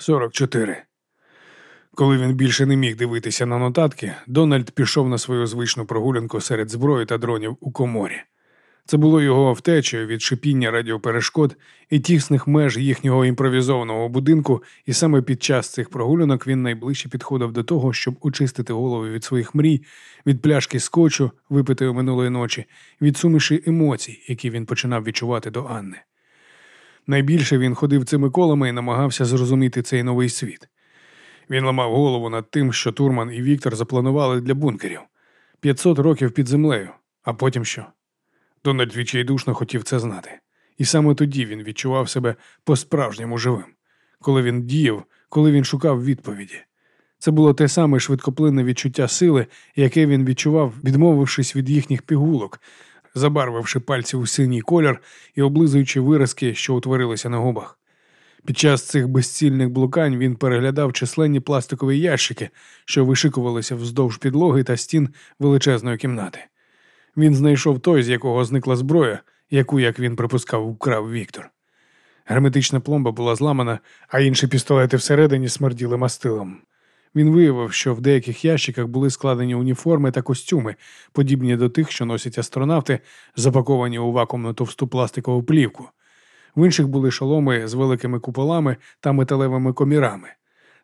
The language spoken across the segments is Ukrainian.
44. Коли він більше не міг дивитися на нотатки, Дональд пішов на свою звичну прогулянку серед зброї та дронів у коморі. Це було його втечею від шипіння радіоперешкод і тісних меж їхнього імпровізованого будинку, і саме під час цих прогулянок він найближче підходив до того, щоб очистити голову від своїх мрій, від пляшки скотчу, випитої минулої ночі, від суміші емоцій, які він починав відчувати до Анни. Найбільше він ходив цими колами і намагався зрозуміти цей новий світ. Він ламав голову над тим, що Турман і Віктор запланували для бункерів 500 років під землею, а потім що? Дональд відчайдушно хотів це знати. І саме тоді він відчував себе по-справжньому живим, коли він діяв, коли він шукав відповіді. Це було те саме швидкоплинне відчуття сили, яке він відчував, відмовившись від їхніх пігулок, забарвивши пальці у синій колір і облизуючи виразки, що утворилися на губах. Під час цих безцільних блукань він переглядав численні пластикові ящики, що вишикувалися вздовж підлоги та стін величезної кімнати. Він знайшов той, з якого зникла зброя, яку, як він припускав, вкрав Віктор. Герметична пломба була зламана, а інші пістолети всередині смерділи мастилом. Він виявив, що в деяких ящиках були складені уніформи та костюми, подібні до тих, що носять астронавти, запаковані у вакуумну товсту пластикову плівку. В інших були шоломи з великими куполами та металевими комірами.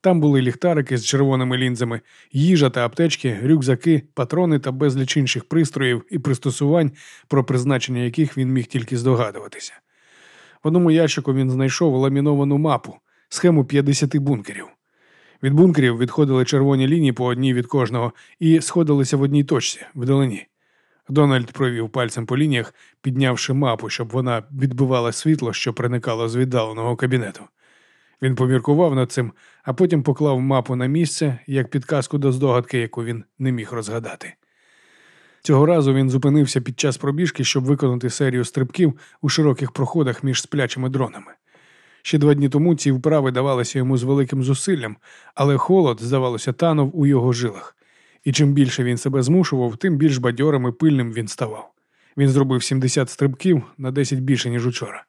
Там були ліхтарики з червоними лінзами, їжа та аптечки, рюкзаки, патрони та безліч інших пристроїв і пристосувань, про призначення яких він міг тільки здогадуватися. В одному ящику він знайшов ламіновану мапу, схему 50 бункерів. Від бункерів відходили червоні лінії по одній від кожного і сходилися в одній точці вдалині. Дональд провів пальцем по лініях, піднявши мапу, щоб вона відбивала світло, що проникало з віддаленого кабінету. Він поміркував над цим, а потім поклав мапу на місце як підказку до здогадки, яку він не міг розгадати. Цього разу він зупинився під час пробіжки, щоб виконати серію стрибків у широких проходах між сплячими дронами. Ще два дні тому ці вправи давалися йому з великим зусиллям, але холод, здавалося, танув у його жилах. І чим більше він себе змушував, тим більш бадьорим і пильним він ставав. Він зробив 70 стрибків на 10 більше, ніж учора.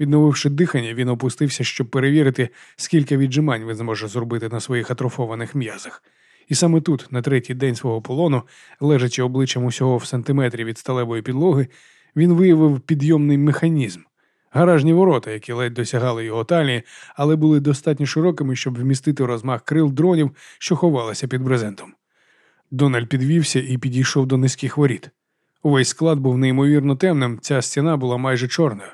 Відновивши дихання, він опустився, щоб перевірити, скільки віджимань він зможе зробити на своїх атрофованих м'язах. І саме тут, на третій день свого полону, лежачи обличчям усього в сантиметрі від сталевої підлоги, він виявив підйомний механізм. Гаражні ворота, які ледь досягали його талії, але були достатньо широкими, щоб вмістити розмах крил дронів, що ховалися під брезентом. Дональд підвівся і підійшов до низьких воріт. Увесь склад був неймовірно темним, ця стіна була майже чорною.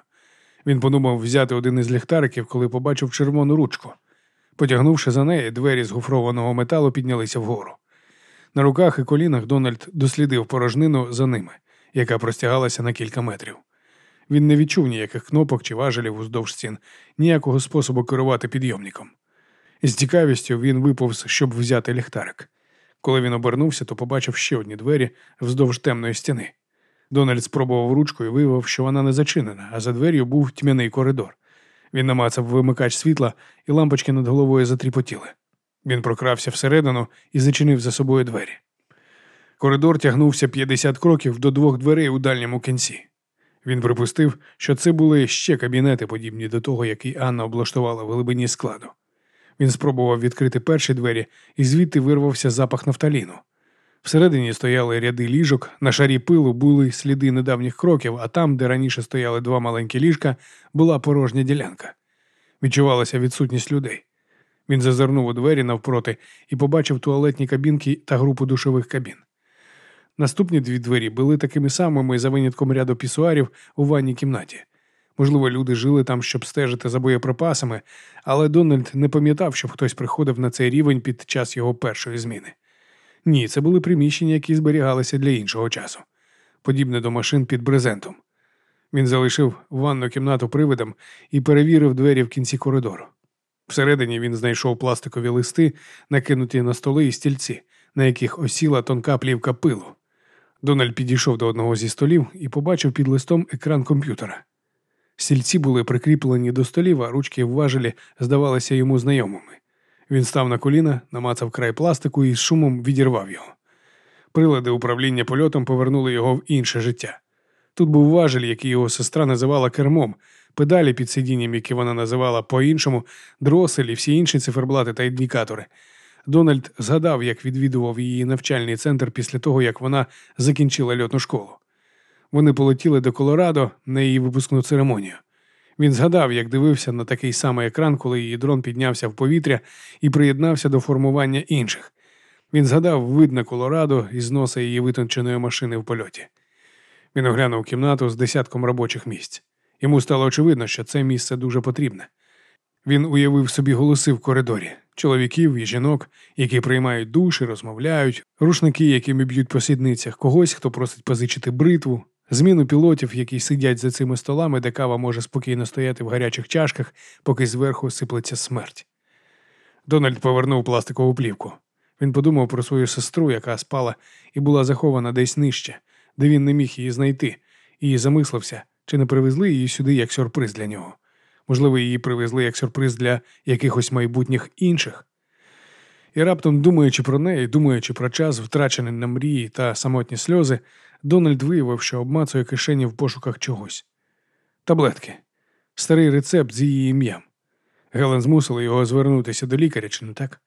Він подумав взяти один із ліхтариків, коли побачив червону ручку. Потягнувши за неї, двері з гофрованого металу піднялися вгору. На руках і колінах Дональд дослідив порожнину за ними, яка простягалася на кілька метрів. Він не відчув ніяких кнопок чи важелів уздовж стін, ніякого способу керувати підйомником. З цікавістю він виповз, щоб взяти ліхтарик. Коли він обернувся, то побачив ще одні двері вздовж темної стіни. Дональд спробував ручку і виявив, що вона не зачинена, а за двер'ю був тьмяний коридор. Він намацав вимикач світла, і лампочки над головою затріпотіли. Він прокрався всередину і зачинив за собою двері. Коридор тягнувся 50 кроків до двох дверей у дальньому кінці. Він припустив, що це були ще кабінети, подібні до того, який Анна облаштувала в глибині складу. Він спробував відкрити перші двері, і звідти вирвався запах нафталіну. Всередині стояли ряди ліжок, на шарі пилу були сліди недавніх кроків, а там, де раніше стояли два маленькі ліжка, була порожня ділянка. Відчувалася відсутність людей. Він зазирнув у двері навпроти і побачив туалетні кабінки та групу душових кабін. Наступні дві двері були такими самими за винятком ряду пісуарів у ванній кімнаті. Можливо, люди жили там, щоб стежити за боєприпасами, але Дональд не пам'ятав, щоб хтось приходив на цей рівень під час його першої зміни. Ні, це були приміщення, які зберігалися для іншого часу, подібне до машин під брезентом. Він залишив ванну кімнату привидом і перевірив двері в кінці коридору. Всередині він знайшов пластикові листи, накинуті на столи і стільці, на яких осіла тонка плівка пилу. Дональд підійшов до одного зі столів і побачив під листом екран комп'ютера. Стільці були прикріплені до столів, а ручки в важелі здавалися йому знайомими. Він став на коліна, намацав край пластику і з шумом відірвав його. Прилади управління польотом повернули його в інше життя. Тут був важель, який його сестра називала кермом, педалі під сидінням, які вона називала по-іншому, дросель і всі інші циферблати та індикатори. Дональд згадав, як відвідував її навчальний центр після того, як вона закінчила льотну школу. Вони полетіли до Колорадо на її випускну церемонію. Він згадав, як дивився на такий самий екран, коли її дрон піднявся в повітря і приєднався до формування інших. Він згадав вид на Колорадо із носа її витонченої машини в польоті. Він оглянув кімнату з десятком робочих місць. Йому стало очевидно, що це місце дуже потрібне. Він уявив собі голоси в коридорі чоловіків і жінок, які приймають душі, розмовляють, рушники, якими б'ють по сідницях, когось, хто просить позичити бритву, зміну пілотів, які сидять за цими столами, де кава може спокійно стояти в гарячих чашках, поки зверху сиплеться смерть. Дональд повернув пластикову плівку. Він подумав про свою сестру, яка спала і була захована десь нижче, де він не міг її знайти, і замислився, чи не привезли її сюди як сюрприз для нього. Можливо, її привезли як сюрприз для якихось майбутніх інших. І раптом, думаючи про неї, думаючи про час, втрачений на мрії та самотні сльози, Дональд виявив, що обмацує кишені в пошуках чогось. Таблетки, старий рецепт з її ім'ям. Гелен змусила його звернутися до лікаря, чи не так?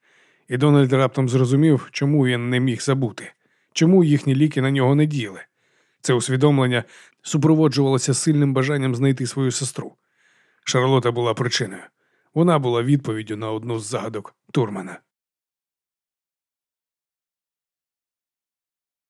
І Дональд раптом зрозумів, чому він не міг забути, чому їхні ліки на нього не діяли. Це усвідомлення супроводжувалося сильним бажанням знайти свою сестру. Шарлота була причиною. Вона була відповіддю на одну з загадок Турмана.